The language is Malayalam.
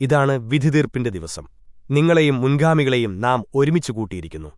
ഇതാണ് വിധിതീർപ്പിന്റെ ദിവസം. നിങ്ങളെയും മുൻഗാമികളെയും നാം ഒരുമിച്ചു കൂട്ടിയിരിക്കുന്നു.